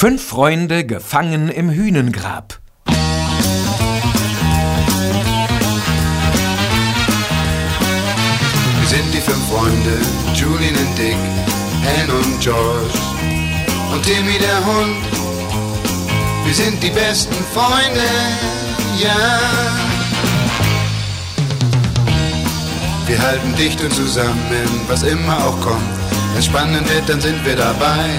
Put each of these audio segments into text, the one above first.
Fünf Freunde gefangen im Hühnengrab. Wir sind die fünf Freunde, Julian und Dick, Anne und George und Timmy der Hund. Wir sind die besten Freunde, ja. Wir halten dicht und zusammen, was immer auch kommt. Wenn spannend wird, dann sind wir dabei.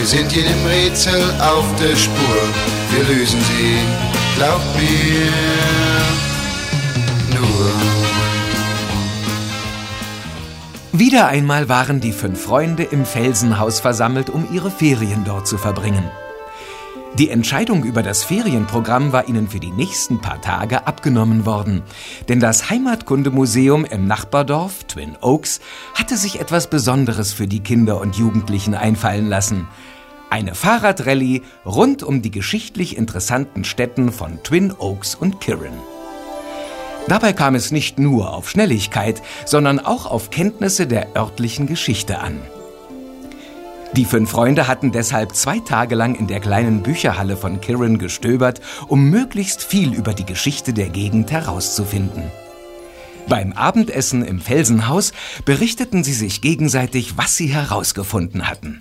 Wir sind jedem Rätsel auf der Spur, wir lösen sie, glaubt mir, nur. Wieder einmal waren die fünf Freunde im Felsenhaus versammelt, um ihre Ferien dort zu verbringen. Die Entscheidung über das Ferienprogramm war ihnen für die nächsten paar Tage abgenommen worden, denn das Heimatkundemuseum im Nachbardorf Twin Oaks hatte sich etwas Besonderes für die Kinder und Jugendlichen einfallen lassen. Eine Fahrradrallye rund um die geschichtlich interessanten Städten von Twin Oaks und Kirin. Dabei kam es nicht nur auf Schnelligkeit, sondern auch auf Kenntnisse der örtlichen Geschichte an. Die fünf Freunde hatten deshalb zwei Tage lang in der kleinen Bücherhalle von Kirin gestöbert, um möglichst viel über die Geschichte der Gegend herauszufinden. Beim Abendessen im Felsenhaus berichteten sie sich gegenseitig, was sie herausgefunden hatten.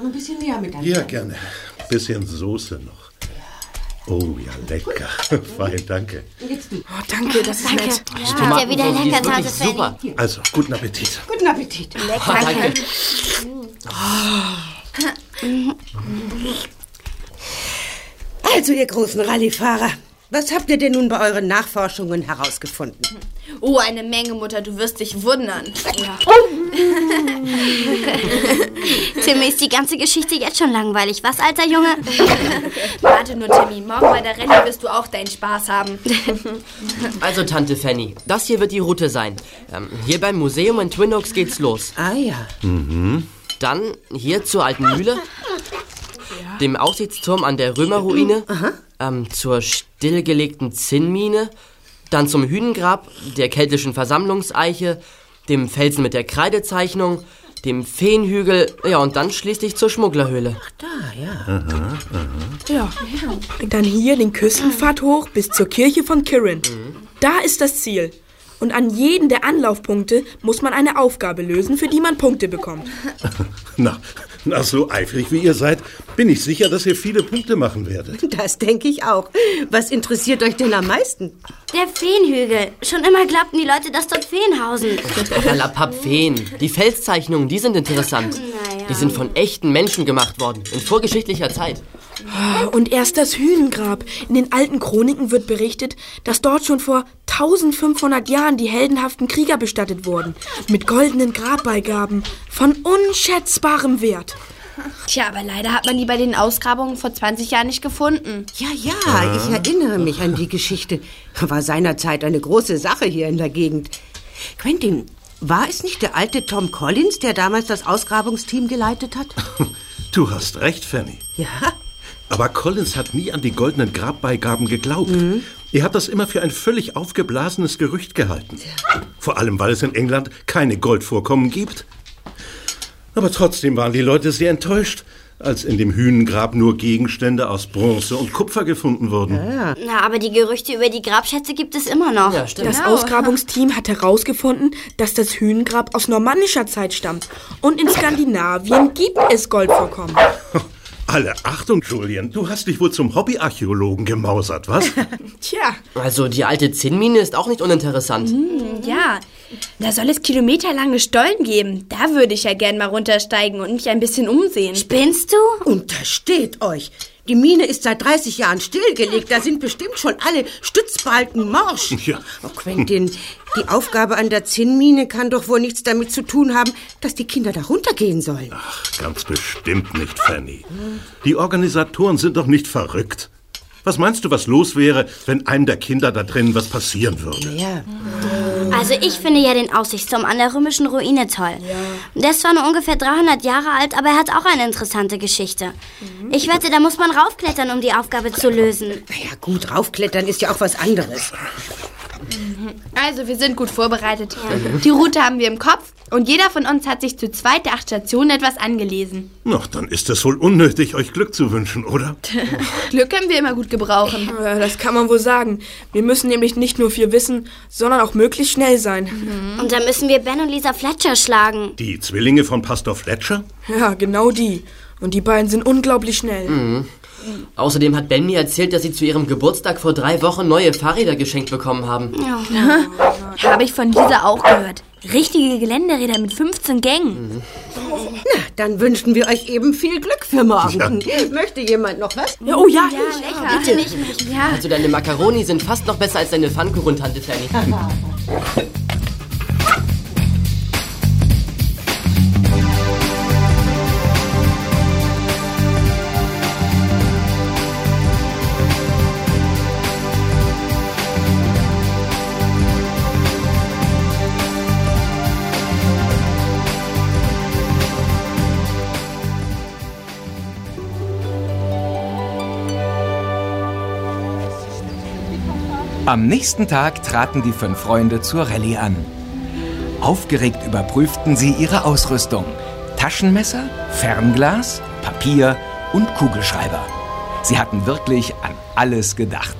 Noch ein bisschen näher mit Ja, gerne. Bisschen Soße noch. Oh ja, lecker. Fein, danke. Oh, danke, das ist Danke. nett. Ja, ja wieder lecker, Tante super. Also, guten Appetit. Guten Appetit. Danke. Also, ihr großen Rallyefahrer, was habt ihr denn nun bei euren Nachforschungen herausgefunden? Oh, eine Menge, Mutter, du wirst dich wundern. Timmy, ist die ganze Geschichte jetzt schon langweilig, was, alter Junge? Warte nur, Timmy, morgen bei der Rallye wirst du auch deinen Spaß haben. Also, Tante Fanny, das hier wird die Route sein. Ähm, hier beim Museum in Twin Oaks geht's los. Ah ja. Dann hier zur alten Mühle, dem Aussichtsturm an der Römerruine, ähm, zur stillgelegten Zinnmine, dann zum Hühnengrab, der keltischen Versammlungseiche, dem Felsen mit der Kreidezeichnung, dem Feenhügel, ja und dann schließlich zur Schmugglerhöhle. Ja. Dann hier den Küstenpfad hoch bis zur Kirche von Kirin. Da ist das Ziel. Und an jeden der Anlaufpunkte muss man eine Aufgabe lösen, für die man Punkte bekommt. Na, na, so eifrig wie ihr seid, bin ich sicher, dass ihr viele Punkte machen werdet. Das denke ich auch. Was interessiert euch denn am meisten? Der Feenhügel. Schon immer glaubten die Leute, dass dort Feen hausen. Papalapap Feen. Die Felszeichnungen, die sind interessant. Die sind von echten Menschen gemacht worden, in vorgeschichtlicher Zeit. Und erst das Hühnengrab. In den alten Chroniken wird berichtet, dass dort schon vor 1500 Jahren die heldenhaften Krieger bestattet wurden. Mit goldenen Grabbeigaben von unschätzbarem Wert. Tja, aber leider hat man die bei den Ausgrabungen vor 20 Jahren nicht gefunden. Ja, ja, ich erinnere mich an die Geschichte. War seinerzeit eine große Sache hier in der Gegend. Quentin, war es nicht der alte Tom Collins, der damals das Ausgrabungsteam geleitet hat? Du hast recht, Fanny. Ja. Aber Collins hat nie an die goldenen Grabbeigaben geglaubt. Er hat das immer für ein völlig aufgeblasenes Gerücht gehalten. Vor allem, weil es in England keine Goldvorkommen gibt. Aber trotzdem waren die Leute sehr enttäuscht, als in dem Hühnengrab nur Gegenstände aus Bronze und Kupfer gefunden wurden. Na, aber die Gerüchte über die Grabschätze gibt es immer noch. Ja, stimmt. Das Ausgrabungsteam hat herausgefunden, dass das Hühnengrab aus normannischer Zeit stammt. Und in Skandinavien gibt es Goldvorkommen. Alle Achtung, Julian, du hast dich wohl zum Hobbyarchäologen gemausert, was? Tja, Also die alte Zinnmine ist auch nicht uninteressant. Ja, da soll es kilometerlange Stollen geben. Da würde ich ja gern mal runtersteigen und mich ein bisschen umsehen. Spinnst du? Untersteht euch. Die Mine ist seit 30 Jahren stillgelegt. Da sind bestimmt schon alle Stützbalken morsch. Ja. Oh, Quentin, die Aufgabe an der Zinnmine kann doch wohl nichts damit zu tun haben, dass die Kinder da runtergehen sollen. Ach, ganz bestimmt nicht, Fanny. Die Organisatoren sind doch nicht verrückt. Was meinst du, was los wäre, wenn einem der Kinder da drinnen was passieren würde? Ja. Also ich finde ja den Aussichtsturm an der römischen Ruine toll. Der ist zwar nur ungefähr 300 Jahre alt, aber er hat auch eine interessante Geschichte. Ich wette, da muss man raufklettern, um die Aufgabe zu lösen. Naja, gut, raufklettern ist ja auch was anderes. Also, wir sind gut vorbereitet. Die Route haben wir im Kopf und jeder von uns hat sich zu zweit der acht Stationen etwas angelesen. Ach, dann ist es wohl unnötig, euch Glück zu wünschen, oder? Glück können wir immer gut gebrauchen. Ja, das kann man wohl sagen. Wir müssen nämlich nicht nur viel wissen, sondern auch möglichst schnell sein. Und da müssen wir Ben und Lisa Fletcher schlagen. Die Zwillinge von Pastor Fletcher? Ja, genau die. Und die beiden sind unglaublich schnell. Außerdem hat Ben mir erzählt, dass sie zu ihrem Geburtstag vor drei Wochen neue Fahrräder geschenkt bekommen haben. Habe ich von Lisa auch gehört. Richtige Geländeräder mit 15 Gängen. Na, dann wünschen wir euch eben viel Glück für morgen. Möchte jemand noch was? Ja, oh ja, Bitte nicht. Ja. Also deine Macaroni sind fast noch besser als deine Pfannkuchen, Tante Fanny. Am nächsten Tag traten die fünf Freunde zur Rallye an. Aufgeregt überprüften sie ihre Ausrüstung. Taschenmesser, Fernglas, Papier und Kugelschreiber. Sie hatten wirklich an alles gedacht.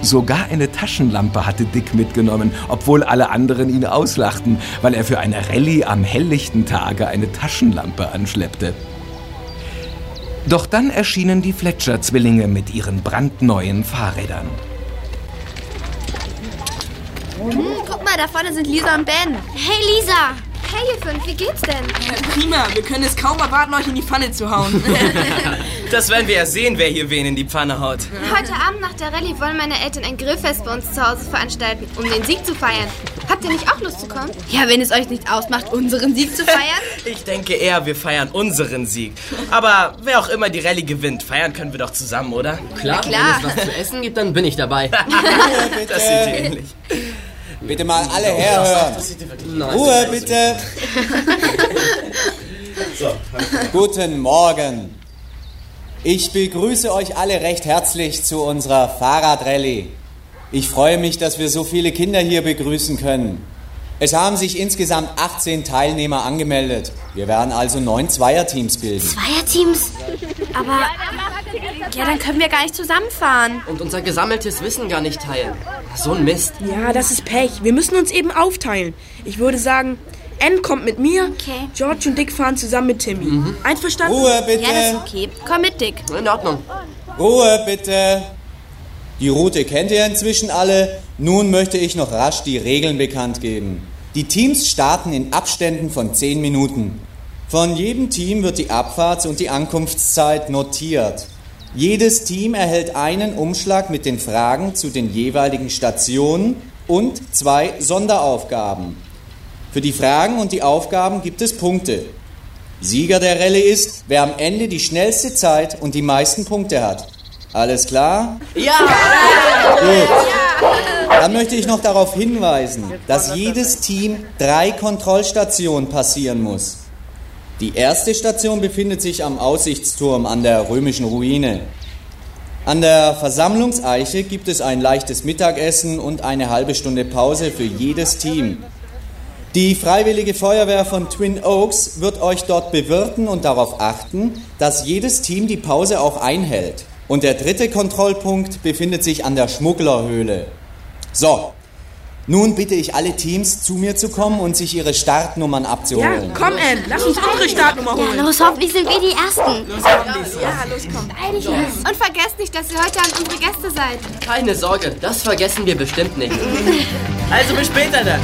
Sogar eine Taschenlampe hatte Dick mitgenommen, obwohl alle anderen ihn auslachten, weil er für eine Rallye am helllichten Tage eine Taschenlampe anschleppte. Doch dann erschienen die Fletcher-Zwillinge mit ihren brandneuen Fahrrädern. Guck mal, da vorne sind Lisa und Ben. Hey Lisa! Hey, ihr fünf, wie geht's denn? Prima, wir können es kaum erwarten, euch in die Pfanne zu hauen. Das werden wir ja sehen, wer hier wen in die Pfanne haut. Heute Abend nach der Rallye wollen meine Eltern ein Grillfest bei uns zu Hause veranstalten, um den Sieg zu feiern. Habt ihr nicht auch Lust zu kommen? Ja, wenn es euch nicht ausmacht, unseren Sieg zu feiern. Ich denke eher, wir feiern unseren Sieg. Aber wer auch immer die Rallye gewinnt, feiern können wir doch zusammen, oder? Klar, klar. wenn es was zu essen gibt, dann bin ich dabei. Das sieht ihr ähnlich. Bitte mal alle herhören. Ruhe bitte. Guten Morgen. Ich begrüße euch alle recht herzlich zu unserer Fahrradrallye. Ich freue mich, dass wir so viele Kinder hier begrüßen können. Es haben sich insgesamt 18 Teilnehmer angemeldet. Wir werden also neun Zweierteams bilden. Zweierteams? Aber Ja, dann können wir gar nicht zusammenfahren. Und unser gesammeltes Wissen gar nicht teilen. So ein Mist. ja, das ist Pech. Wir müssen uns eben aufteilen. Ich würde sagen, Ann kommt mit mir, Okay. George und Dick fahren zusammen mit Timmy. Einverstanden? Ruhe bitte. Ja, das ist okay. Komm mit, Dick. In Ordnung. Ruhe bitte. Die Route kennt ihr inzwischen alle. Nun möchte ich noch rasch die Regeln bekannt geben. Die Teams starten in Abständen von 10 Minuten. Von jedem Team wird die Abfahrts- und die Ankunftszeit notiert. Jedes Team erhält einen Umschlag mit den Fragen zu den jeweiligen Stationen und zwei Sonderaufgaben. Für die Fragen und die Aufgaben gibt es Punkte. Sieger der Rallye ist, wer am Ende die schnellste Zeit und die meisten Punkte hat. Alles klar? Ja! Dann möchte ich noch darauf hinweisen, dass jedes Team drei Kontrollstationen passieren muss. Die erste Station befindet sich am Aussichtsturm an der römischen Ruine. An der Versammlungseiche gibt es ein leichtes Mittagessen und eine halbe Stunde Pause für jedes Team. Die Freiwillige Feuerwehr von Twin Oaks wird euch dort bewirten und darauf achten, dass jedes Team die Pause auch einhält. Und der dritte Kontrollpunkt befindet sich an der Schmugglerhöhle. So, nun bitte ich alle Teams zu mir zu kommen und sich ihre Startnummern Ja, abzuholen. komm, Ann, lass uns unsere Startnummer ja, holen. los, hoffentlich sind wir die Ersten. Und vergesst nicht, dass ihr heute Abend unsere Gäste seid. Keine Sorge, das vergessen wir bestimmt nicht. Also bis später dann.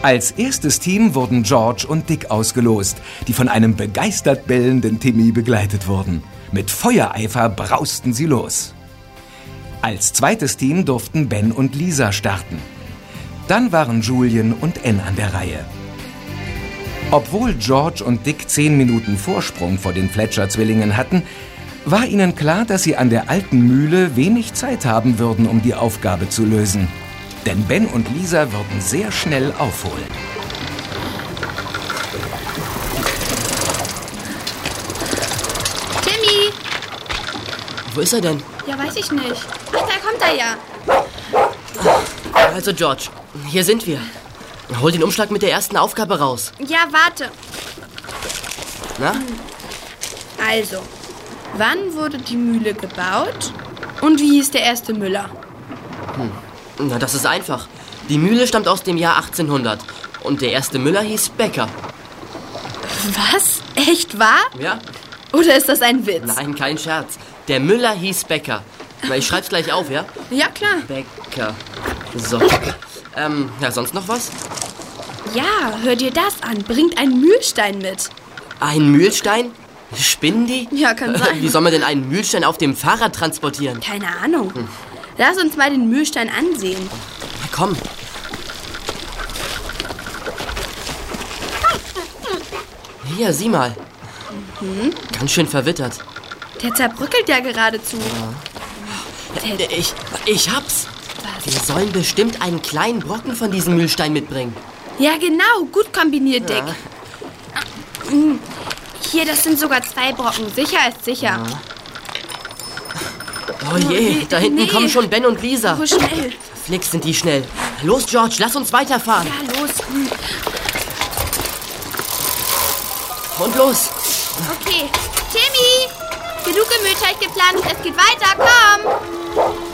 Als erstes Team wurden George und Dick ausgelost, die von einem begeistert bellenden Timmy begleitet wurden. Mit Feuereifer brausten sie los. Als zweites Team durften Ben und Lisa starten. Dann waren Julian und Ann an der Reihe. Obwohl George und Dick zehn Minuten Vorsprung vor den Fletcher-Zwillingen hatten, war ihnen klar, dass sie an der alten Mühle wenig Zeit haben würden, um die Aufgabe zu lösen. Denn Ben und Lisa würden sehr schnell aufholen. Timmy! Wo ist er denn? Ja, weiß ich nicht. Ach, da kommt er ja. Also, George, hier sind wir. Hol den Umschlag mit der ersten Aufgabe raus. Ja, warte. Na? Also, wann wurde die Mühle gebaut? Und wie hieß der erste Müller? Na, das ist einfach. Die Mühle stammt aus dem Jahr 1800. Und der erste Müller hieß Becker. Was? Echt wahr? Ja? Oder ist das ein Witz? Nein, kein Scherz. Der Müller hieß Becker. Na, ich schreib's gleich auf, ja? Ja, klar. Becker. So. Ähm, ja, sonst noch was? Ja, hör dir das an. Bringt einen Mühlstein mit. Ein Mühlstein? Spinnen die? Ja, kann sein. Wie soll man denn einen Mühlstein auf dem Fahrrad transportieren? Keine Ahnung. Lass uns mal den Mühlstein ansehen. Na, komm. Hier, sieh mal. Ganz schön verwittert. Der zerbröckelt ja geradezu. Ich, ich hab's. Wir sollen bestimmt einen kleinen Brocken von diesem Mühlstein mitbringen. Ja, genau. Gut kombiniert, Dick. Mm. Hier, das sind sogar zwei Brocken. Sicher ist sicher. Oh je, da hinten nee. kommen schon Ben und Lisa. So schnell. Flix sind die schnell. Los, George, lass uns weiterfahren. Ja, los. Hm. Und los. Okay. Timmy! Genug im Mühlteich gepflanzt. Es geht weiter. Komm!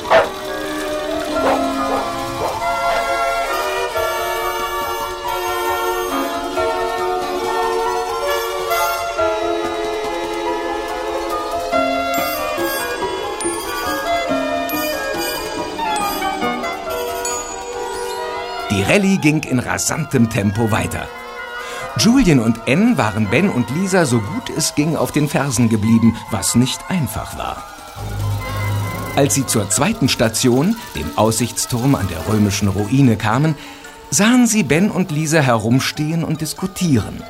Rallye ging in rasantem Tempo weiter. Julian und Ann waren Ben und Lisa so gut es ging auf den Fersen geblieben, was nicht einfach war. Als sie zur zweiten Station, dem Aussichtsturm an der römischen Ruine, kamen, sahen sie Ben und Lisa herumstehen und diskutieren.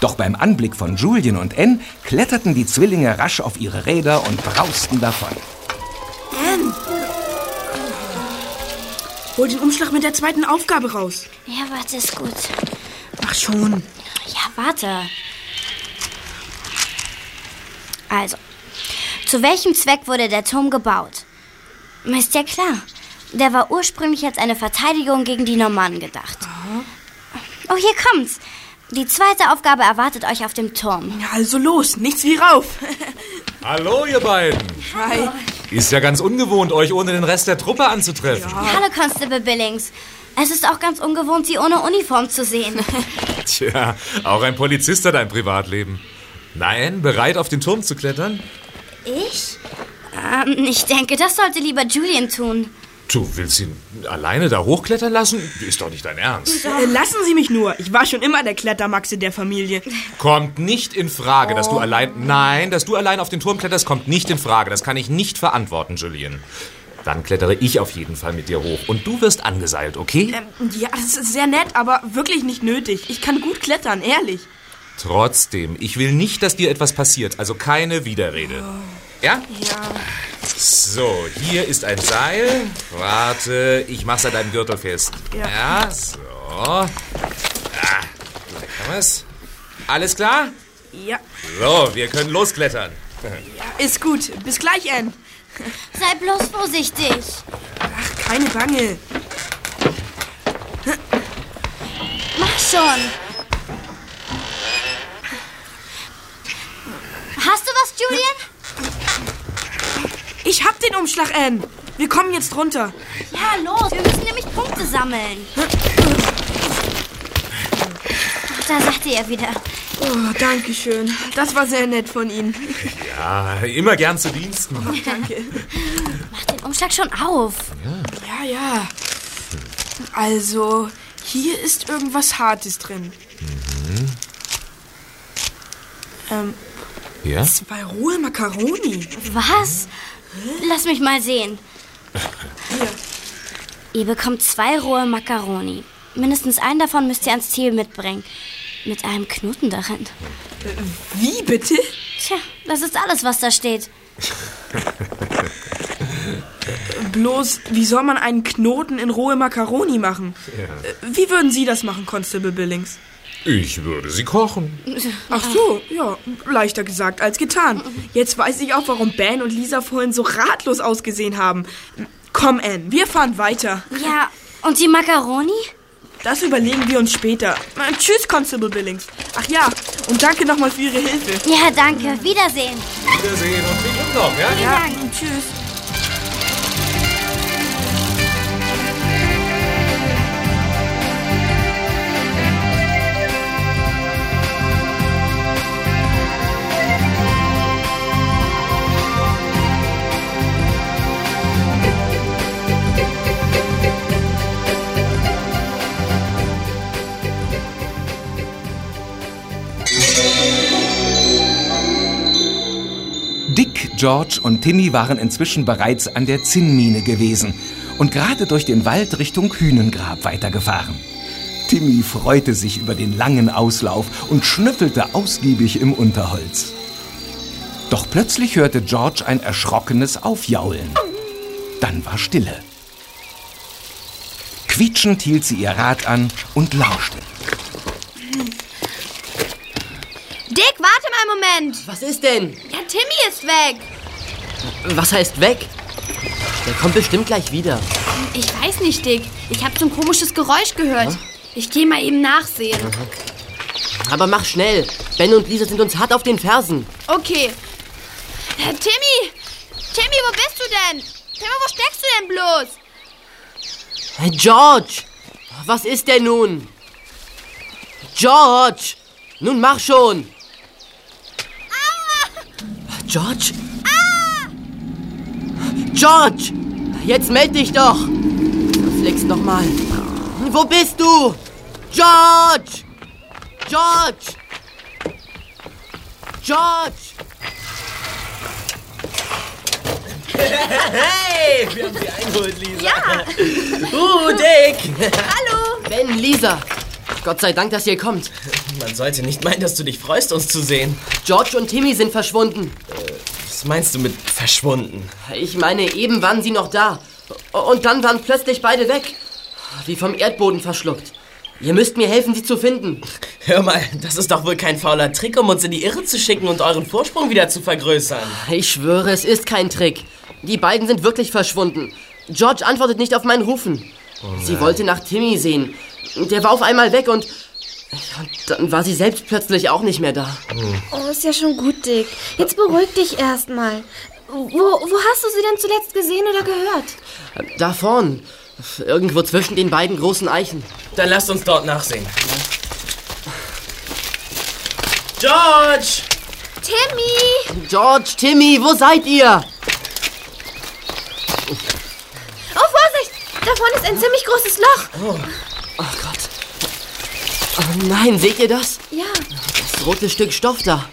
Doch beim Anblick von Julian und Ann kletterten die Zwillinge rasch auf ihre Räder und brausten davon. Hol den Umschlag mit der zweiten Aufgabe raus. Ja, warte, ist gut. Ach schon. Ja, warte. Also, zu welchem Zweck wurde der Turm gebaut? Ist ja klar. Der war ursprünglich als eine Verteidigung gegen die Normannen gedacht. Oh, hier kommt's. Die zweite Aufgabe erwartet euch auf dem Turm. Ja, also los, nichts wie rauf. Hallo, ihr beiden. Hi. Ist ja ganz ungewohnt, euch ohne den Rest der Truppe anzutreffen. Hallo, Constable Billings. Es ist auch ganz ungewohnt, Sie ohne Uniform zu sehen. Tja, auch ein Polizist hat ein Privatleben. Nein, bereit auf den Turm zu klettern? Ich? Ähm, ich denke, das sollte lieber Julian tun. Du willst ihn alleine da hochklettern lassen? Ist doch nicht dein Ernst. Äh, lassen Sie mich nur. Ich war schon immer der Klettermaxe der Familie. Kommt nicht in Frage, dass du allein. Nein, dass du allein auf den Turm kletterst, kommt nicht in Frage. Das kann ich nicht verantworten, Julian. Dann klettere ich auf jeden Fall mit dir hoch. Und du wirst angeseilt, okay? Ähm, ja, das ist sehr nett, aber wirklich nicht nötig. Ich kann gut klettern, ehrlich. Trotzdem, ich will nicht, dass dir etwas passiert. Also keine Widerrede. Ja? Ja. So, hier ist ein Seil. Warte, ich mach's an deinem Gürtel fest. Ja. so. Ah, gleich haben wir's. Alles klar? Ja, So, wir können losklettern. ist gut. Bis gleich, Ann. Sei bloß vorsichtig. Ach, keine Bange. Mach schon. Hast du was, Julian? Ich hab den Umschlag, Ann. Wir kommen jetzt runter. Ja, los. Wir müssen nämlich Punkte sammeln. Ach, da ihr ja wieder. Oh, danke schön. Das war sehr nett von Ihnen. Ja, immer gern zu Diensten. Danke. Mach den Umschlag schon auf. Ja, ja. Also, Hier ist irgendwas Hartes drin. Ähm, Ja? zwei rohe Makaroni. Was? Lass mich mal sehen. Ihr bekommt zwei rohe Makaroni. Mindestens einen davon müsst ihr ans Ziel mitbringen. Mit einem Knoten darin. Wie bitte? Tja, das ist alles, was da steht. Bloß, wie soll man einen Knoten in rohe Makaroni machen? Äh, Wie würden Sie das machen, Constable Billings? Ich würde sie kochen. Ach so, ja, leichter gesagt als getan. Jetzt weiß ich auch, warum Ben und Lisa vorhin so ratlos ausgesehen haben. Komm, Anne, wir fahren weiter. Ja, und die Makaroni? Das überlegen wir uns später. Äh, Tschüss, Constable Billings. Ach ja, und danke nochmal für Ihre Hilfe. Ja, danke. Wiedersehen. Wiedersehen und viel Glück noch, ja? Ja, und tschüss. George und Timmy waren inzwischen bereits an der Zinnmine gewesen und gerade durch den Wald Richtung Hühnengrab weitergefahren. Timmy freute sich über den langen Auslauf und schnüffelte ausgiebig im Unterholz. Doch plötzlich hörte George ein erschrockenes Aufjaulen. Dann war Stille. Quietschend hielt sie ihr Rad an und lauschte. Dick, warte mal einen Moment. Was ist denn? Ja, Timmy ist weg. Was heißt weg? Der kommt bestimmt gleich wieder. Ich weiß nicht, Dick. Ich habe so ein komisches Geräusch gehört. Ich gehe mal eben nachsehen. Aber mach schnell. Ben und Lisa sind uns hart auf den Fersen. Okay. Äh, Timmy! Timmy, wo bist du denn? Timmy, wo steckst du denn bloß? Hey, George! Was ist denn nun? George! Nun mach schon! George? George! Jetzt meld dich doch! Verflixt nochmal. Wo bist du? George! George! George! Hey, wir haben sie eingeholt, Lisa. Ja. Uh, Dick. Hallo. Ben, Lisa! Gott sei Dank, dass ihr kommt. Man sollte nicht meinen, dass du dich freust, uns zu sehen. George und Timmy sind verschwunden. Was meinst du mit verschwunden? Ich meine, eben waren sie noch da. Und dann waren plötzlich beide weg. Wie vom Erdboden verschluckt. Ihr müsst mir helfen, sie zu finden. Hör mal, das ist doch wohl kein fauler Trick, um uns in die Irre zu schicken und euren Vorsprung wieder zu vergrößern. Ich schwöre, es ist kein Trick. Die beiden sind wirklich verschwunden. George antwortet nicht auf mein Rufen. sie wollte nach Timmy sehen. Der war auf einmal weg und, und dann war sie selbst plötzlich auch nicht mehr da. Oh, ist ja schon gut, Dick. Jetzt beruhig dich erstmal. Wo, wo hast du sie denn zuletzt gesehen oder gehört? Da vorn. Irgendwo zwischen den beiden großen Eichen. Dann lasst uns dort nachsehen. George! Timmy! George, Timmy, wo seid ihr? Oh, Vorsicht! Da vorne ist ein ziemlich großes Loch. Oh Gott. Oh nein, seht ihr das? Ja. Das rote Stück Stoff da.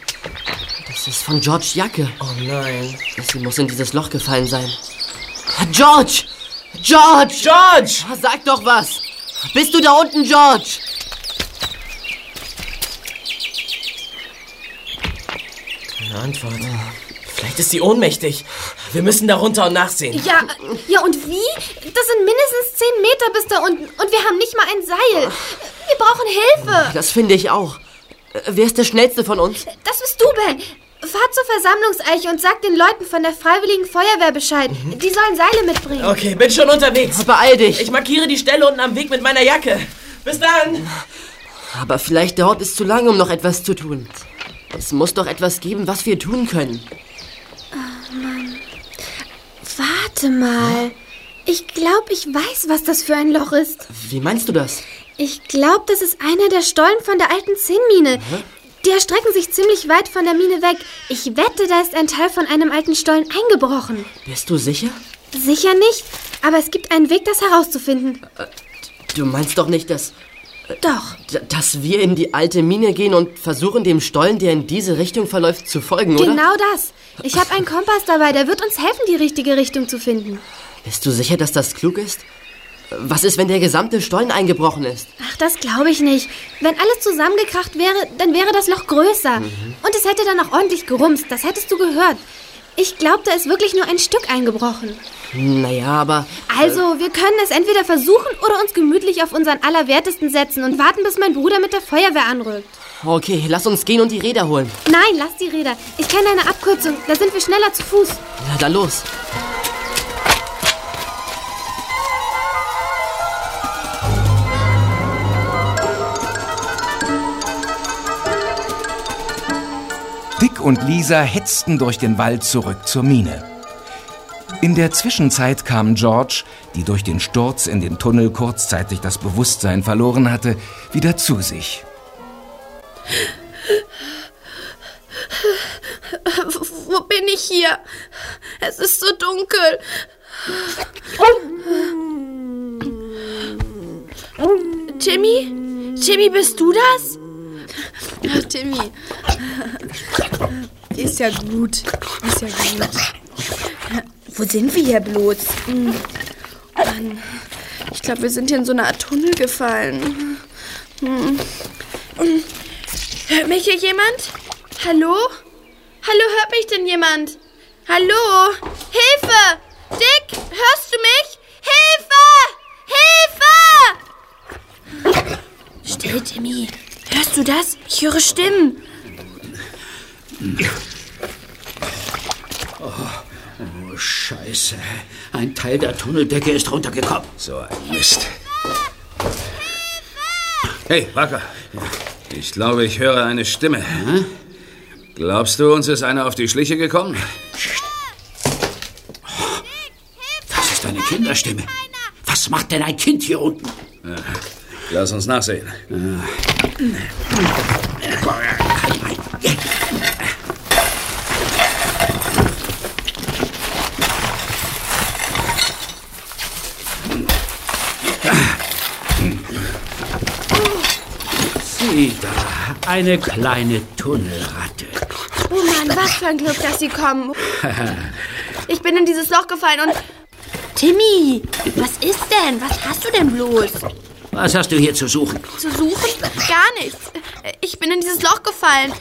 Das ist von George Jacke. Oh nein. Sie muss in dieses Loch gefallen sein. George! George! George! Sag doch was! Bist du da unten, George? Keine Antwort. Vielleicht ist sie ohnmächtig. Wir müssen da runter und nachsehen. Ja, ja, und wie? Das sind mindestens 10 Meter bis da unten. Und wir haben nicht mal ein Seil. Wir brauchen Hilfe. Das finde ich auch. Äh, Wer ist der Schnellste von uns? Das bist du, Ben. Fahr zur Versammlungseiche und sag den Leuten von der Freiwilligen Feuerwehr Bescheid. Die sollen Seile mitbringen. Okay, bin schon unterwegs. Beeil dich. Ich markiere die Stelle unten am Weg mit meiner Jacke. Bis dann. Aber vielleicht dauert es zu lange, um noch etwas zu tun. Es muss doch etwas geben, was wir tun können. Warte mal. Ich glaube, ich weiß, was das für ein Loch ist. Wie meinst du das? Ich glaube, das ist einer der Stollen von der alten Zinnmine. Die erstrecken sich ziemlich weit von der Mine weg. Ich wette, da ist ein Teil von einem alten Stollen eingebrochen. Bist du sicher? Sicher nicht, aber es gibt einen Weg, das herauszufinden. Du meinst doch nicht, dass... Doch. d- Dass wir in die alte Mine gehen und versuchen, dem Stollen, der in diese Richtung verläuft, zu folgen, oder? Genau das. Ich habe einen Kompass dabei, der wird uns helfen, die richtige Richtung zu finden. Bist du sicher, dass das klug ist? Was ist, wenn der gesamte Stollen eingebrochen ist? Ach, das glaube ich nicht. Wenn alles zusammengekracht wäre, dann wäre das Loch größer. Und es hätte dann auch ordentlich gerumst. Das hättest du gehört. Ich glaube, da ist wirklich nur ein Stück eingebrochen. Naja, aber... Also, wir können es entweder versuchen oder uns gemütlich auf unseren Allerwertesten setzen und warten, bis mein Bruder mit der Feuerwehr anrückt. Okay, lass uns gehen und die Räder holen. Nein, lass die Räder. Ich kenne eine Abkürzung. Da sind wir schneller zu Fuß. Na, dann los. Dick und Lisa hetzten durch den Wald zurück zur Mine. In der Zwischenzeit kam George, die durch den Sturz in den Tunnel kurzzeitig das Bewusstsein verloren hatte, wieder zu sich. Wo bin ich hier? Es ist so dunkel. Timmy? Timmy, bist du das? Ach, Timmy. Ist ja gut. Ist ja gut. Wo sind wir hier bloß? Hm. Mann, ich glaube, wir sind hier in so eine Art Tunnel gefallen. Hm. Hört mich hier jemand? Hallo? Hallo, hört mich denn jemand? Hallo? Hilfe! Dick, hörst du mich? Hilfe! Hilfe! Still, Timmy. Hörst du das? Ich höre Stimmen. Oh, Scheiße. Ein Teil der Tunneldecke ist runtergekommen. So ein Mist. Hey, Wacker. Ich glaube, ich höre eine Stimme. Glaubst du, uns ist einer auf die Schliche gekommen? Das ist eine Kinderstimme. Was macht denn ein Kind hier unten? Ja, lass uns nachsehen. Sieh da, eine kleine Tunnelratte. Oh Mann, was für ein Glück, dass sie kommen. Ich bin in dieses Loch gefallen und... Timmy, was ist denn? Was hast du denn bloß? Was hast du hier zu suchen? Zu suchen? Gar nichts. Ich bin in dieses Loch gefallen.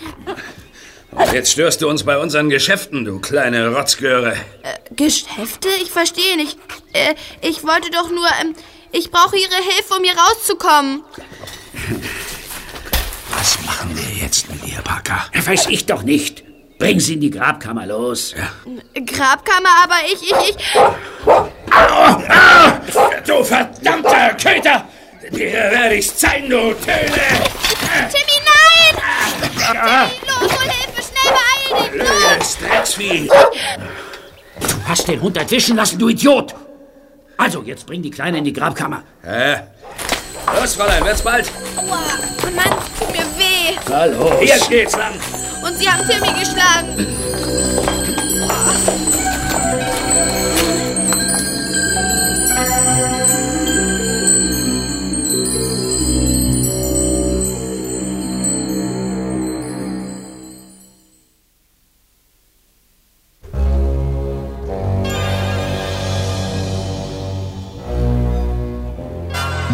Und jetzt störst du uns bei unseren Geschäften, du kleine Rotzgöre. Geschäfte? Ich verstehe nicht. Äh, ich wollte doch nur... Ähm, ich brauche Ihre Hilfe, um hier rauszukommen. Ihr, Parker? Weiß ich doch nicht. Bring sie in die Grabkammer los. Grabkammer, aber ich, ich, ich... Du verdammter Köter! Dir werde ich's zeigen, du Töne! Timmy, nein! Timmy, los, hol Hilfe, schnell, beeil dich, los! Blödes Drecksvieh! Du hast den Hund entwischen lassen, du Idiot! Also, jetzt bring die Kleine in die Grabkammer. Hä? Los, Fräulein, wird's bald. Aua, oh Mann, tut mir weh. Hallo. Hier geht's lang. Und sie haben Timmy geschlagen.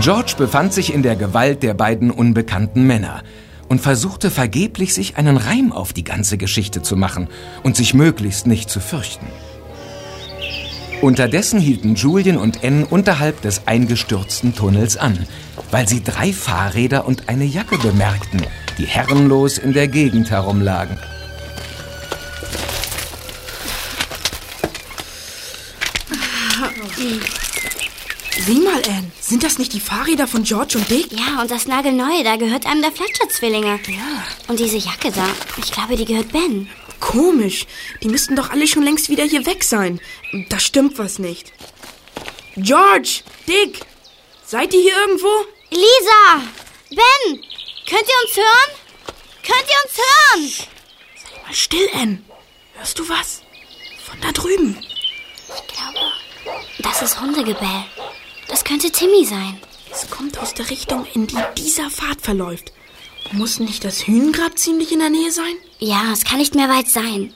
George befand sich in der Gewalt der beiden unbekannten Männer und versuchte vergeblich, sich einen Reim auf die ganze Geschichte zu machen und sich möglichst nicht zu fürchten. Unterdessen hielten Julian und Anne unterhalb des eingestürzten Tunnels an, weil sie drei Fahrräder und eine Jacke bemerkten, die herrenlos in der Gegend herumlagen. Sieh mal, Anne. Sind das nicht die Fahrräder von George und Dick? Ja, und das nagelneue, da gehört einem der Fletcher-Zwillinge. Ja. Und diese Jacke da, ich glaube, die gehört Ben. Komisch. Die müssten doch alle schon längst wieder hier weg sein. Da stimmt was nicht. George, Dick, seid ihr hier irgendwo? Lisa! Ben! Könnt ihr uns hören? Könnt ihr uns hören? Sei mal still, Anne. Hörst du was? Von da drüben. Ich glaube, das ist Hundegebell. Das könnte Timmy sein. Es kommt aus der Richtung, in die dieser Pfad verläuft. Muss nicht das Hühnengrab ziemlich in der Nähe sein? Ja, es kann nicht mehr weit sein.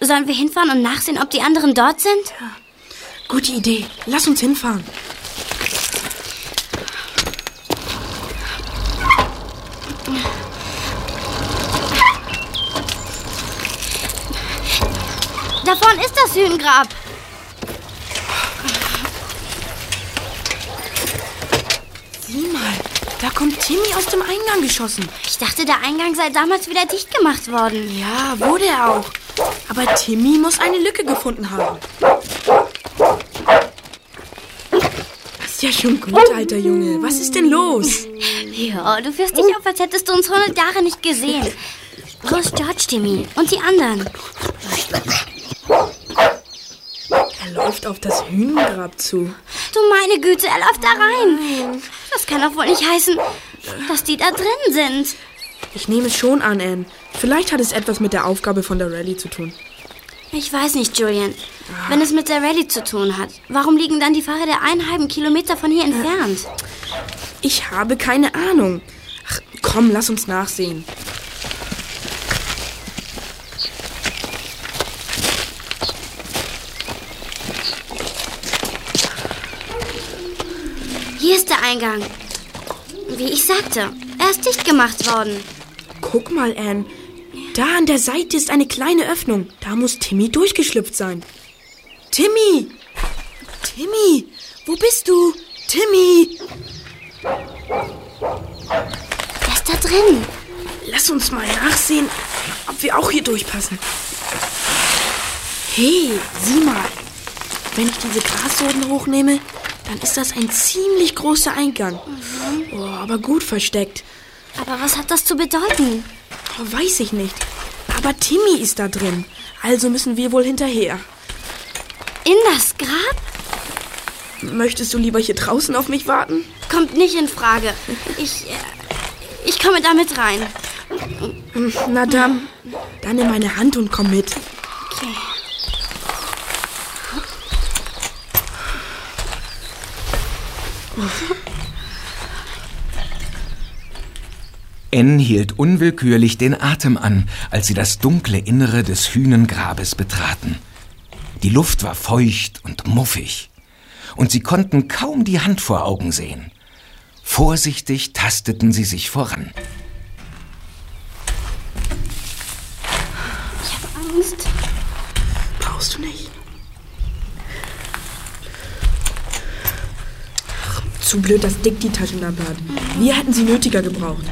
Sollen wir hinfahren und nachsehen, ob die anderen dort sind? Ja. Gute Idee. Lass uns hinfahren. Da vorne ist das Hühnengrab. Sieh mal, da kommt Timmy aus dem Eingang geschossen. Ich dachte, der Eingang sei damals wieder dicht gemacht worden. Ja, wurde er auch. Aber Timmy muss eine Lücke gefunden haben. Das ist ja schon gut, alter Junge. Was ist denn los? Ja, du führst dich auf, als hättest du uns 100 Jahre nicht gesehen. Wo ist George, Timmy? Und die anderen? Er läuft auf das Hühnengrab zu. Du meine Güte, er läuft da rein. Das kann doch wohl nicht heißen, dass die da drin sind. Ich nehme es schon an, Anne. Vielleicht hat es etwas mit der Aufgabe von der Rallye zu tun. Ich weiß nicht, Julian. Wenn es mit der Rallye zu tun hat, warum liegen dann die Fahrräder einen halben Kilometer von hier entfernt? Ich habe keine Ahnung. Ach, komm, lass uns nachsehen. Eingang. Wie ich sagte, er ist dicht gemacht worden. Guck mal, Anne. Da an der Seite ist eine kleine Öffnung. Da muss Timmy durchgeschlüpft sein. Timmy! Timmy! Wo bist du? Timmy! Er ist da drin. Lass uns mal nachsehen, ob wir auch hier durchpassen. Hey, sieh mal. Wenn ich diese Grassoden hochnehme, dann ist das ein ziemlich großer Eingang. Mhm. Oh, aber gut versteckt. Aber was hat das zu bedeuten? Oh, weiß ich nicht. Aber Timmy ist da drin. Also müssen wir wohl hinterher. In das Grab? Möchtest du lieber hier draußen auf mich warten? Kommt nicht in Frage. Ich. Äh, ich komme damit rein. Na dann, dann nimm meine Hand und komm mit. Okay. N hielt unwillkürlich den Atem an, als sie das dunkle Innere des Hünengrabes betraten. Die Luft war feucht und muffig, und sie konnten kaum die Hand vor Augen sehen. Vorsichtig tasteten sie sich voran. Ich habe Angst. Brauchst du nicht. Ach, zu blöd, dass Dick die Tasche in hat. Wir hätten sie nötiger gebraucht.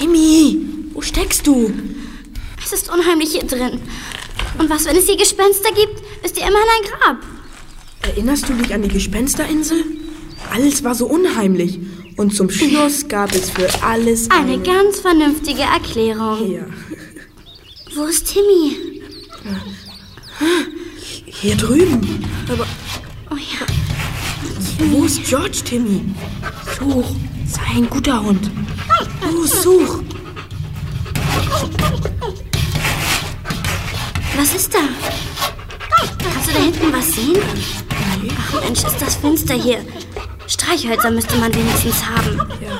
Timmy, wo steckst du? Es ist unheimlich hier drin. Und was, wenn es hier Gespenster gibt, ist ihr immerhin ein Grab. Erinnerst du dich an die Gespensterinsel? Alles war so unheimlich. Und zum Schluss gab es für alles eine, eine ganz vernünftige Erklärung. Ja. Wo ist Timmy? Hier drüben. Aber. Oh ja. Wo ist George, Timmy? Such. Sei ein guter Hund. Oh, such! Was ist da? Kannst du da hinten was sehen? Ach Mensch, ist das finster hier. Streichhölzer müsste man wenigstens haben. Ja.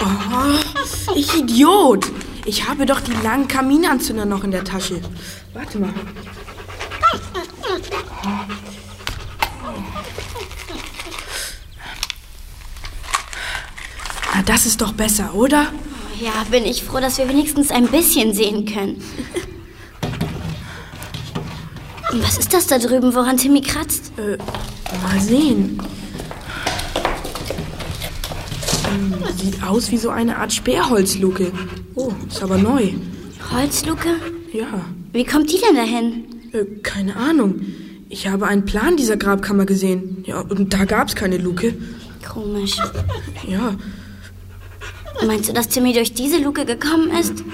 Oh, ich Idiot! Ich habe doch die langen Kaminanzünder noch in der Tasche. Warte mal. Das ist doch besser, oder? Ja, bin ich froh, dass wir wenigstens ein bisschen sehen können. Und was ist das da drüben, woran Timmy kratzt? Äh, mal sehen. Hm, sieht aus wie so eine Art Sperrholzluke. Oh, ist aber neu. Holzluke? Ja. Wie kommt die denn dahin? Äh, keine Ahnung. Ich habe einen Plan dieser Grabkammer gesehen. Ja, und da gab es keine Luke. Komisch. Ja, Meinst du, dass Timmy durch diese Luke gekommen ist?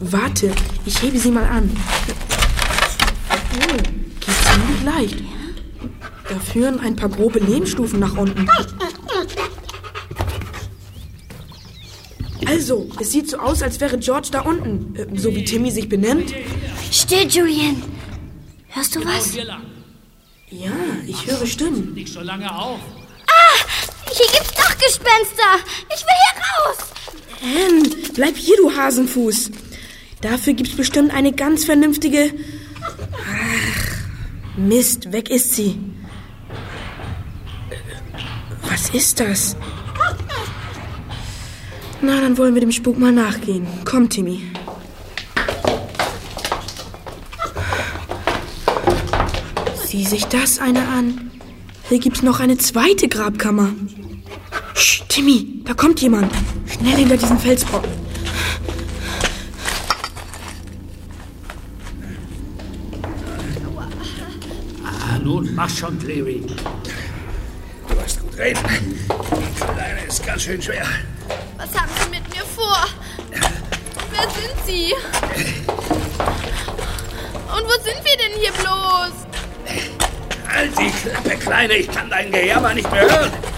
Warte, ich hebe sie mal an. Oh, geht ziemlich leicht. Da führen ein paar grobe Lehmstufen nach unten. Also, es sieht so aus, als wäre George da unten. Äh, so wie Timmy sich benimmt. Still, Julian. Hörst du was? Ja, ich höre Stimmen. Nicht so lange auf. Ah, hier gibt's doch Gespenster. Ich will hier raus. Anne, bleib hier, du Hasenfuß. Dafür gibt's bestimmt eine ganz vernünftige... Ach, Mist, weg ist sie. Was ist das? Na, dann wollen wir dem Spuk mal nachgehen. Komm, Timmy. Sieh sich das eine an. Hier gibt's noch eine zweite Grabkammer. Sch, Timmy, da kommt jemand. Schnell hinter diesen Felsbrocken. Ah, nun mach schon, Cleary. Du hast gut reden. Die Kleine ist ganz schön schwer. Was haben Sie mit mir vor? Wer sind Sie? Und wo sind wir denn hier bloß? Halt die Klappe, Kleine. Ich kann dein Gejammer nicht mehr hören.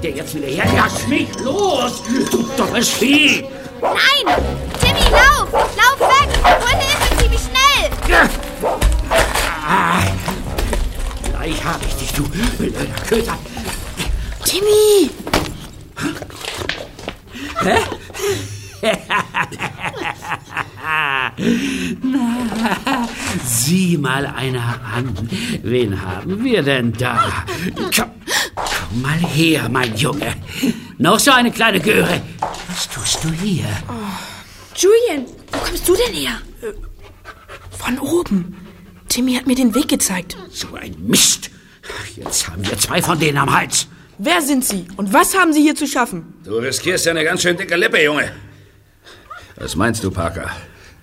Kommt der jetzt wieder her? Lass mich los! Du dummes Vieh! Nein! Timmy, lauf! Lauf weg! Hol Hilfe, Timmy, schnell! Ah, gleich habe ich dich, du blöder Köter! Timmy! Hä? Na, sieh mal einer an. Wen haben wir denn da? Komm, komm mal her, mein Junge. Noch so eine kleine Göre. Was tust du hier? Julian, wo kommst du denn her? Äh, Von oben. Timmy hat mir den Weg gezeigt. So ein Mist. Jetzt haben wir zwei von denen am Hals. Wer sind Sie und was haben Sie hier zu schaffen? Du riskierst ja eine ganz schön dicke Lippe, Junge. Was meinst du, Parker?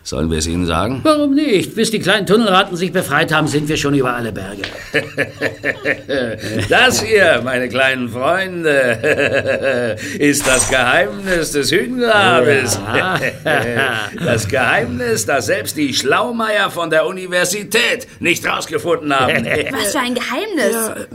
Sollen wir es ihnen sagen? Warum nicht? Bis die kleinen Tunnelratten sich befreit haben, sind wir schon über alle Berge. Das hier, meine kleinen Freunde, ist das Geheimnis des Hühngrabes. Ja. Das Geheimnis, das selbst die Schlaumeier von der Universität nicht rausgefunden haben. Was für ein Geheimnis.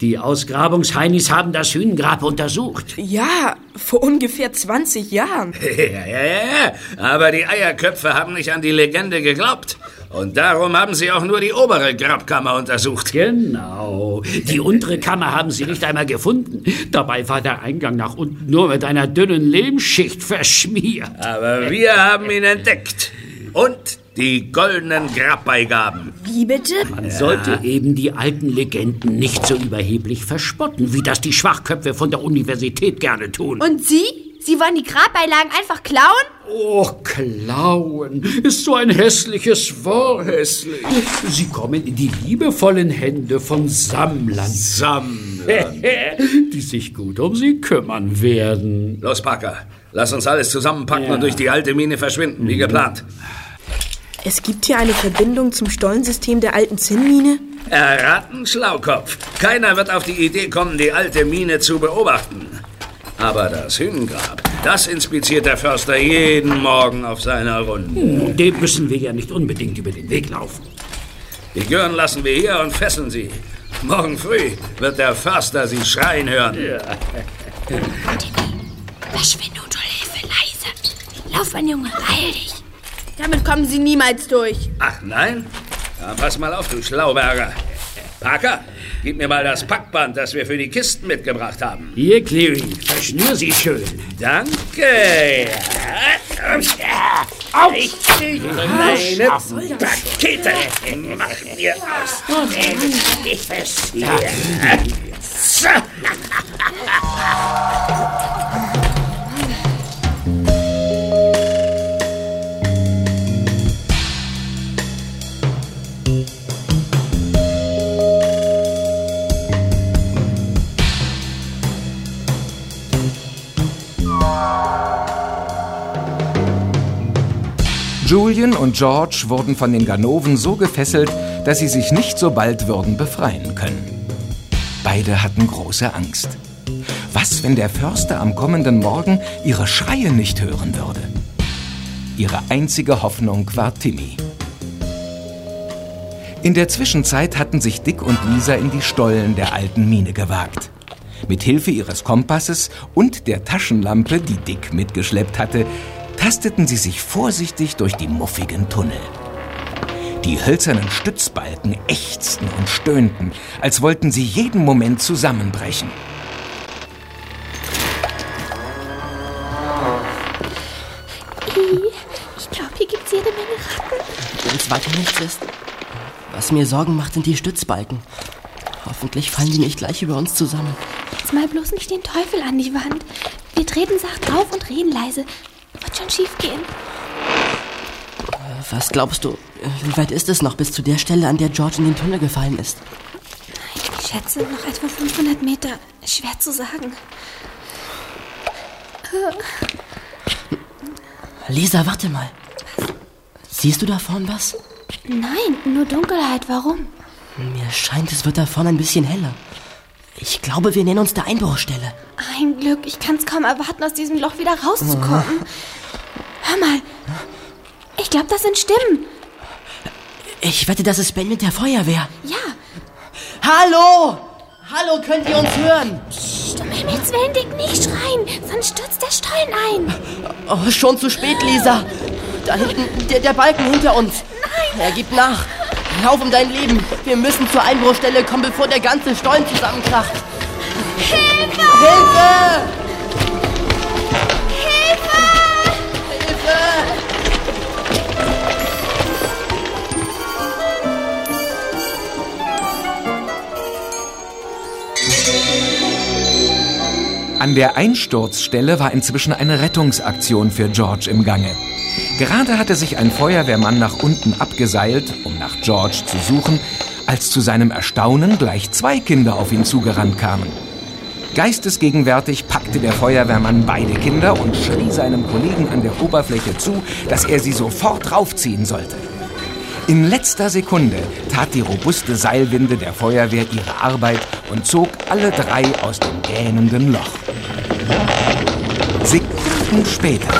Die Ausgrabungsheinis haben das Hühnengrab untersucht. Ja, vor ungefähr 20 Jahren. Ja, ja, ja, ja. Aber die Eierköpfe haben nicht an die Legende geglaubt. Und darum haben sie auch nur die obere Grabkammer untersucht. Genau. Die untere Kammer haben sie nicht einmal gefunden. Dabei war der Eingang nach unten nur mit einer dünnen Lehmschicht verschmiert. Aber wir haben ihn entdeckt. Und die goldenen Grabbeigaben. Wie bitte? Man sollte eben die alten Legenden nicht so überheblich verspotten, wie das die Schwachköpfe von der Universität gerne tun. Und Sie? Sie wollen die Grabbeilagen einfach klauen? Oh, klauen ist so ein hässliches Wort. Hässlich. Sie kommen in die liebevollen Hände von Sammlern. Sammlern. die sich gut um sie kümmern werden. Los, Parker. Lass uns alles zusammenpacken und durch die alte Mine verschwinden, wie geplant. Es gibt hier eine Verbindung zum Stollensystem der alten Zinnmine. Erraten, Schlaukopf. Keiner wird auf die Idee kommen, die alte Mine zu beobachten. Aber das Hühnengrab, das inspiziert der Förster jeden Morgen auf seiner Runde. Hm, Dem müssen wir ja nicht unbedingt über den Weg laufen. Die Gören lassen wir hier und fesseln sie. Morgen früh wird der Förster sie schreien hören. Verschwinde und hol Hilfe leise. Lauf, mein Junge, beeil dich. Damit kommen Sie niemals durch. Ach nein? Ja, pass mal auf, du Schlauberger. Parker, gib mir mal das Packband, das wir für die Kisten mitgebracht haben. Hier, Cleary, verschnür sie schön. Danke. Auf! Richtig, meine Pakete. Mach mir aus. Ich fest und George wurden von den Ganoven so gefesselt, dass sie sich nicht so bald würden befreien können. Beide hatten große Angst. Was, wenn der Förster am kommenden Morgen ihre Schreie nicht hören würde? Ihre einzige Hoffnung war Timmy. In der Zwischenzeit hatten sich Dick und Lisa in die Stollen der alten Mine gewagt. Mit Hilfe ihres Kompasses und der Taschenlampe, die Dick mitgeschleppt hatte, tasteten sie sich vorsichtig durch die muffigen Tunnel. Die hölzernen Stützbalken ächzten und stöhnten, als wollten sie jeden Moment zusammenbrechen. Ich glaube, hier gibt's jede Menge Ratten. Wenn es weiter nichts ist. Was mir Sorgen macht, sind die Stützbalken. Hoffentlich fallen die nicht gleich über uns zusammen. Jetzt mal bloß nicht den Teufel an die Wand. Wir treten sacht drauf und reden leise. Schon schief gehen. Was glaubst du, wie weit ist es noch bis zu der Stelle, an der George in den Tunnel gefallen ist? Ich schätze noch etwa 500 Meter. Schwer zu sagen. Äh, Lisa, warte mal. Siehst du da vorn was? Nein, nur Dunkelheit. Warum? Mir scheint, es wird da vorne ein bisschen heller. Ich glaube, wir nähern uns der Einbruchstelle. Ein Glück. Ich kann's kaum erwarten, aus diesem Loch wieder rauszukommen. Hör mal. Ich glaube, das sind Stimmen. Ich wette, das ist Ben mit der Feuerwehr. Ja. Hallo! Hallo, könnt ihr uns hören? Psst, um Himmels Willen, Dick, nicht schreien, sonst stürzt der Stollen ein. Oh, schon zu spät, Lisa. Da hinten, der, der Balken hinter uns. Nein! Er gibt nach. Lauf um dein Leben. Wir müssen zur Einbruchstelle kommen, bevor der ganze Stollen zusammenkracht. Hilfe! Hilfe! Hilfe! An der Einsturzstelle war inzwischen eine Rettungsaktion für George im Gange. Gerade hatte sich ein Feuerwehrmann nach unten abgeseilt, um nach George zu suchen, als zu seinem Erstaunen gleich zwei Kinder auf ihn zugerannt kamen. Geistesgegenwärtig packte der Feuerwehrmann beide Kinder und schrie seinem Kollegen an der Oberfläche zu, dass er sie sofort raufziehen sollte. In letzter Sekunde tat die robuste Seilwinde der Feuerwehr ihre Arbeit und zog alle drei aus dem gähnenden Loch. Sekunden später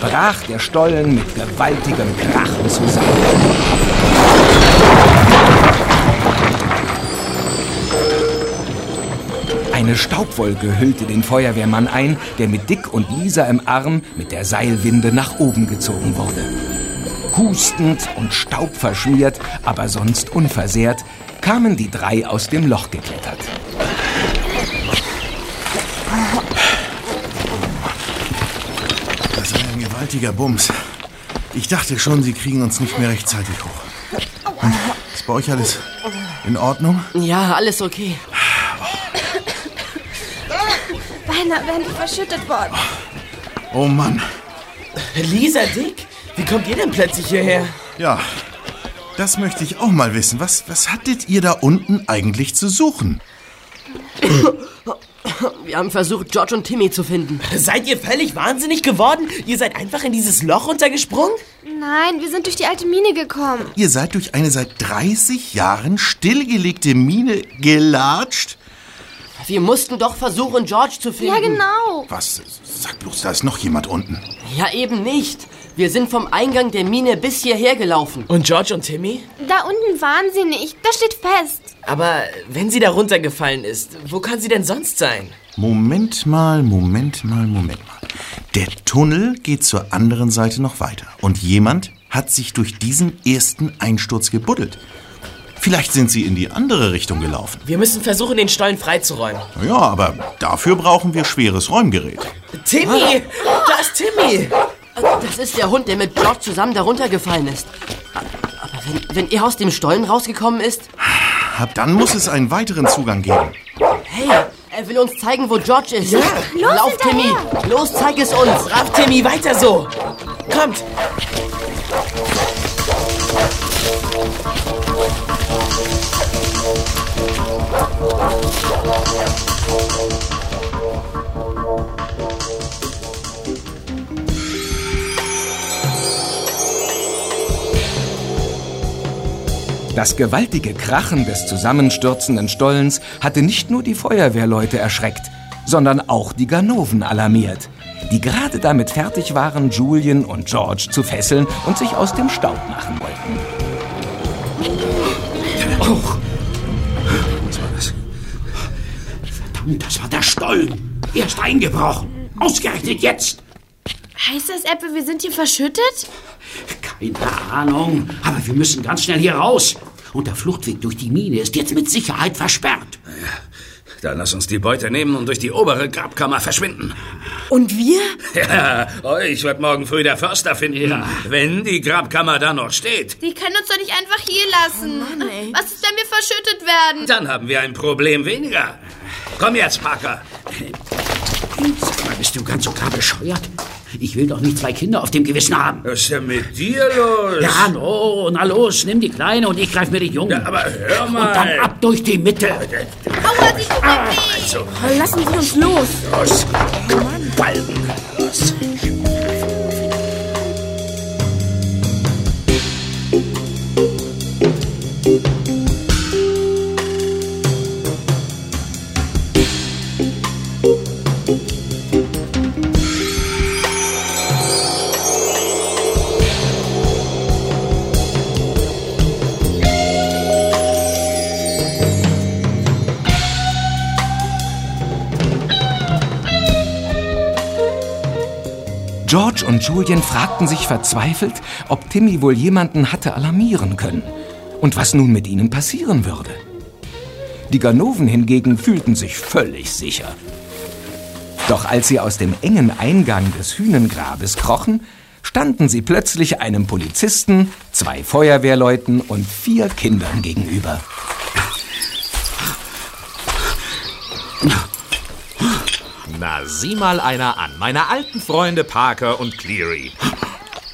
brach der Stollen mit gewaltigem Krachen zusammen. Eine Staubwolke hüllte den Feuerwehrmann ein, der mit Dick und Lisa im Arm mit der Seilwinde nach oben gezogen wurde. Hustend und staubverschmiert, aber sonst unversehrt, kamen die drei aus dem Loch geklettert. Das war ein gewaltiger Bums. Ich dachte schon, Sie kriegen uns nicht mehr rechtzeitig hoch. Und ist bei euch alles in Ordnung? Ja, alles okay. Beinahe wären wir verschüttet worden. Oh Mann. Lisa, Dick, wie kommt ihr denn plötzlich hierher? Ja, das möchte ich auch mal wissen. Was, was hattet ihr da unten eigentlich zu suchen? Wir haben versucht, George und Timmy zu finden. Seid ihr völlig wahnsinnig geworden? Ihr seid einfach in dieses Loch runtergesprungen? Nein, wir sind durch die alte Mine gekommen. Ihr seid durch eine seit 30 Jahren stillgelegte Mine gelatscht? Wir mussten doch versuchen, George zu finden. Ja, genau. Was? Sag bloß, da ist noch jemand unten. Ja, eben nicht. Wir sind vom Eingang der Mine bis hierher gelaufen. Und George und Timmy? Da unten waren sie nicht. Das steht fest. Aber wenn sie da runtergefallen ist, wo kann sie denn sonst sein? Moment mal, Moment mal, Moment mal. Der Tunnel geht zur anderen Seite noch weiter. Und jemand hat sich durch diesen ersten Einsturz gebuddelt. Vielleicht sind sie in die andere Richtung gelaufen. Wir müssen versuchen, den Stollen freizuräumen. Ja, aber dafür brauchen wir schweres Räumgerät. Timmy! Da ist Timmy! Das ist der Hund, der mit George zusammen darunter gefallen ist. Aber wenn, wenn er aus dem Stollen rausgekommen ist... Ab dann muss es einen weiteren Zugang geben. Hey, er will uns zeigen, wo George ist. Ja. Los, Lauf, Timmy! Los, zeig es uns! Raff, Timmy, weiter so! Kommt! Das gewaltige Krachen des zusammenstürzenden Stollens hatte nicht nur die Feuerwehrleute erschreckt, sondern auch die Ganoven alarmiert, die gerade damit fertig waren, Julian und George zu fesseln und sich aus dem Staub machen wollten. Oh. Das war der Stollen. Er ist eingebrochen. Ausgerechnet jetzt. Heißt das etwa, wir sind hier verschüttet? Keine Ahnung, aber wir müssen ganz schnell hier raus. Und der Fluchtweg durch die Mine ist jetzt mit Sicherheit versperrt. Dann lass uns die Beute nehmen und durch die obere Grabkammer verschwinden. Und wir? Ja, euch wird morgen früh der Förster finden, wenn die Grabkammer da noch steht. Die können uns doch nicht einfach hier lassen. Was ist, wenn wir verschüttet werden? Dann haben wir ein Problem weniger. Komm jetzt, Parker. Sag mal, bist du ganz und gar bescheuert? Ich will doch nicht zwei Kinder auf dem Gewissen haben. Was ist denn mit dir los? Ja, no, na los, nimm die Kleine und ich greif mir die Junge. Ja, aber hör mal. Und dann ab durch die Mitte. Aua, sie tut weh. Also, Lassen Sie uns los. los. Balken. Los. Julian fragten sich verzweifelt, ob Timmy wohl jemanden hatte alarmieren können und was nun mit ihnen passieren würde. Die Ganoven hingegen fühlten sich völlig sicher. Doch als sie aus dem engen Eingang des Hünengrabes krochen, standen sie plötzlich einem Polizisten, zwei Feuerwehrleuten und vier Kindern gegenüber. Na, sieh mal einer an. Meine alten Freunde Parker und Cleary.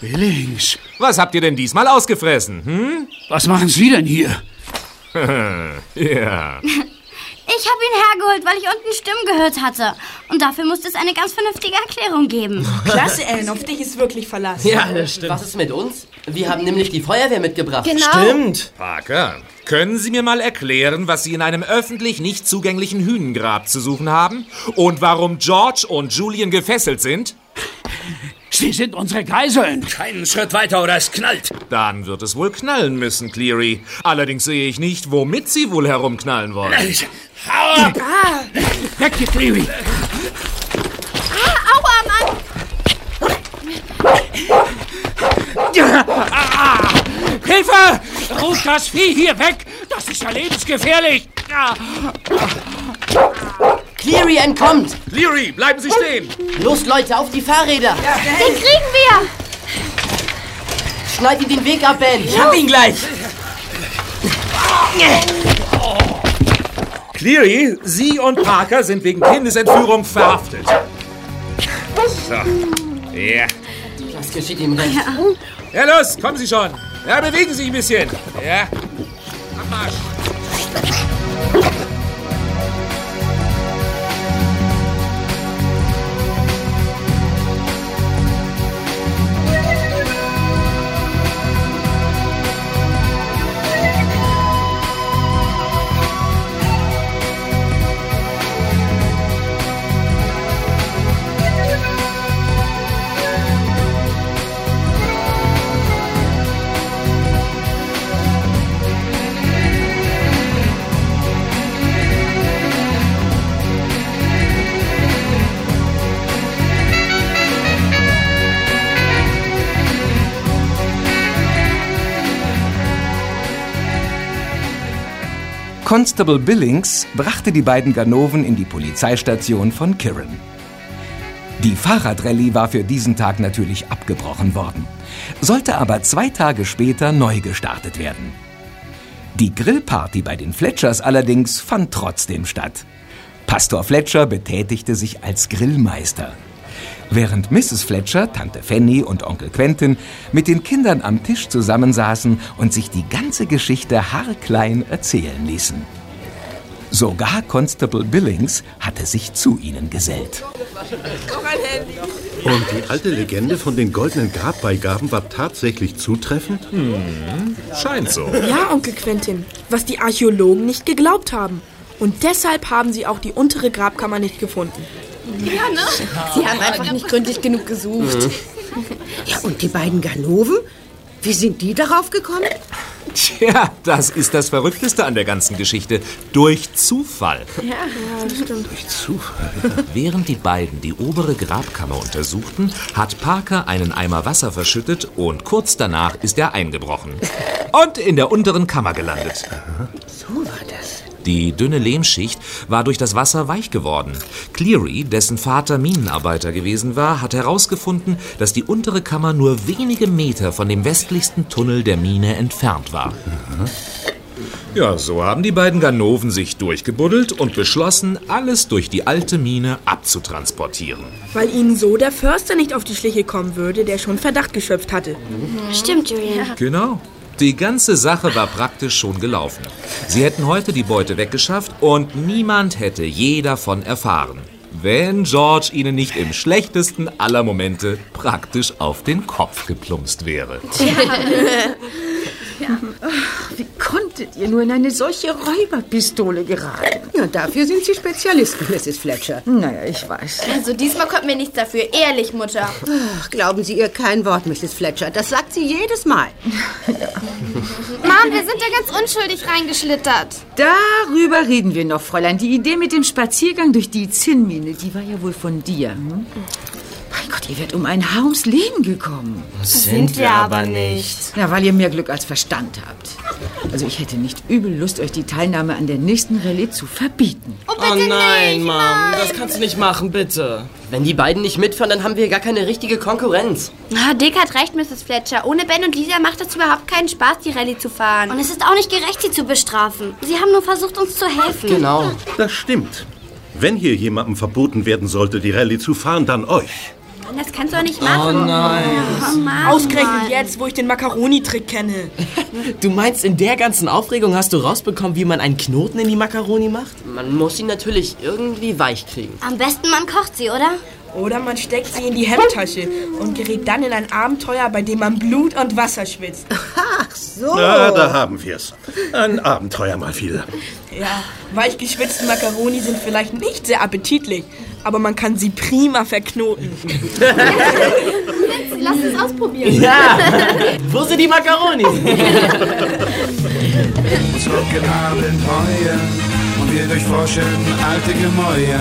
Billings, Was habt ihr denn diesmal ausgefressen, hm? was machen Sie denn hier? ja. Ich habe ihn hergeholt, weil ich unten Stimmen gehört hatte. Und dafür musste es eine ganz vernünftige Erklärung geben. Klasse, Ellen, auf dich ist wirklich Verlass. Ja, das stimmt. Was ist mit uns? Wir haben nämlich die Feuerwehr mitgebracht. Genau. Stimmt. Parker, können Sie mir mal erklären, was Sie in einem öffentlich nicht zugänglichen Hünengrab zu suchen haben? Und warum George und Julian gefesselt sind? Sie sind unsere Geiseln. Keinen Schritt weiter oder es knallt. Dann wird es wohl knallen müssen, Cleary. Allerdings sehe ich nicht, womit Sie wohl herumknallen wollen. Hau ab! Weg hier, Cleary. Ah, aua, Mann. Hilfe! Ruft das Vieh hier weg! Das ist ja lebensgefährlich! Ah. Cleary entkommt! Cleary, bleiben Sie stehen! Los, Leute, auf die Fahrräder! Den kriegen wir. Schneid ihm den Weg ab, Ben! Ich hab ihn gleich. Cleary, Sie und Parker sind wegen Kindesentführung verhaftet. So. Ja. Das geschieht ihm recht. Ja, los, kommen Sie schon. Ja, bewegen Sie sich ein bisschen. Ja. Abmarsch. Constable Billings brachte die beiden Ganoven in die Polizeistation von Kirin. Die Fahrradrallye war für diesen Tag natürlich abgebrochen worden, sollte aber zwei Tage später neu gestartet werden. Die Grillparty bei den Fletchers allerdings fand trotzdem statt. Pastor Fletcher betätigte sich als Grillmeister. Während Mrs. Fletcher, Tante Fanny und Onkel Quentin mit den Kindern am Tisch zusammensaßen und sich die ganze Geschichte haarklein erzählen ließen. Sogar Constable Billings hatte sich zu ihnen gesellt. Und die alte Legende von den goldenen Grabbeigaben war tatsächlich zutreffend? Hm, scheint so. Ja, Onkel Quentin, was die Archäologen nicht geglaubt haben. Und deshalb haben sie auch die untere Grabkammer nicht gefunden. Ja, ne? Sie haben einfach nicht gründlich genug gesucht. Ja, und die beiden Ganoven? Wie sind die darauf gekommen? Tja, das ist das Verrückteste an der ganzen Geschichte. Durch Zufall. Ja, das stimmt. Durch Zufall. Während die beiden die obere Grabkammer untersuchten, hat Parker einen Eimer Wasser verschüttet und kurz danach ist er eingebrochen. Und in der unteren Kammer gelandet. So war das. Die dünne Lehmschicht war durch das Wasser weich geworden. Cleary, dessen Vater Minenarbeiter gewesen war, hat herausgefunden, dass die untere Kammer nur wenige Meter von dem westlichsten Tunnel der Mine entfernt war. Ja, so haben die beiden Ganoven sich durchgebuddelt und beschlossen, alles durch die alte Mine abzutransportieren. Weil ihnen so der Förster nicht auf die Schliche kommen würde, der schon Verdacht geschöpft hatte. Stimmt, Julian. Genau. Die ganze Sache war praktisch schon gelaufen. Sie hätten heute die Beute weggeschafft und niemand hätte je davon erfahren. Wenn George ihnen nicht im schlechtesten aller Momente praktisch auf den Kopf geplumpst wäre. Wie konntet ihr nur in eine solche Räuberpistole geraten? Ja, dafür sind Sie Spezialisten, Mrs. Fletcher. Naja, ich weiß. Also diesmal konnten wir nichts dafür. Ehrlich, Mutter. Ach, glauben Sie ihr kein Wort, Mrs. Fletcher. Das sagt sie jedes Mal. Mom, wir sind da ganz unschuldig reingeschlittert. Darüber reden wir noch, Fräulein. Die Idee mit dem Spaziergang durch die Zinnmine, die war ja wohl von dir. Hm? Ihr werdet um ein Haar ums Leben gekommen. Sind wir aber nicht. Ja, weil ihr mehr Glück als Verstand habt. Also ich hätte nicht übel Lust, euch die Teilnahme an der nächsten Rallye zu verbieten. Oh nein, Mom, das kannst du nicht machen, bitte. Wenn die beiden nicht mitfahren, dann haben wir gar keine richtige Konkurrenz. Ah, Dick hat recht, Mrs. Fletcher. Ohne Ben und Lisa macht es überhaupt keinen Spaß, die Rallye zu fahren. Und es ist auch nicht gerecht, sie zu bestrafen. Sie haben nur versucht, uns zu helfen. Genau. Das stimmt. Wenn hier jemandem verboten werden sollte, die Rallye zu fahren, dann euch. Mann, das kannst du doch nicht machen. Oh nein. Oh, Mann, Ausgerechnet Mann. jetzt, wo ich den Macaroni-Trick kenne. Du meinst, in der ganzen Aufregung hast du rausbekommen, wie man einen Knoten in die Makaroni macht? Man muss ihn natürlich irgendwie weich kriegen. Am besten man kocht sie, oder? Oder man steckt sie in die Hemdtasche und gerät dann in ein Abenteuer, bei dem man Blut und Wasser schwitzt. Ach so. Na, da haben wir's. Ein Abenteuer mal wieder. Ja, weich geschwitzte Macaroni sind vielleicht nicht sehr appetitlich, aber man kann sie prima verknoten. Lass uns ausprobieren. Ja. Wo sind die Makaroni? Uns locken Abenteuer und wir durchforschen alte Gemäuer.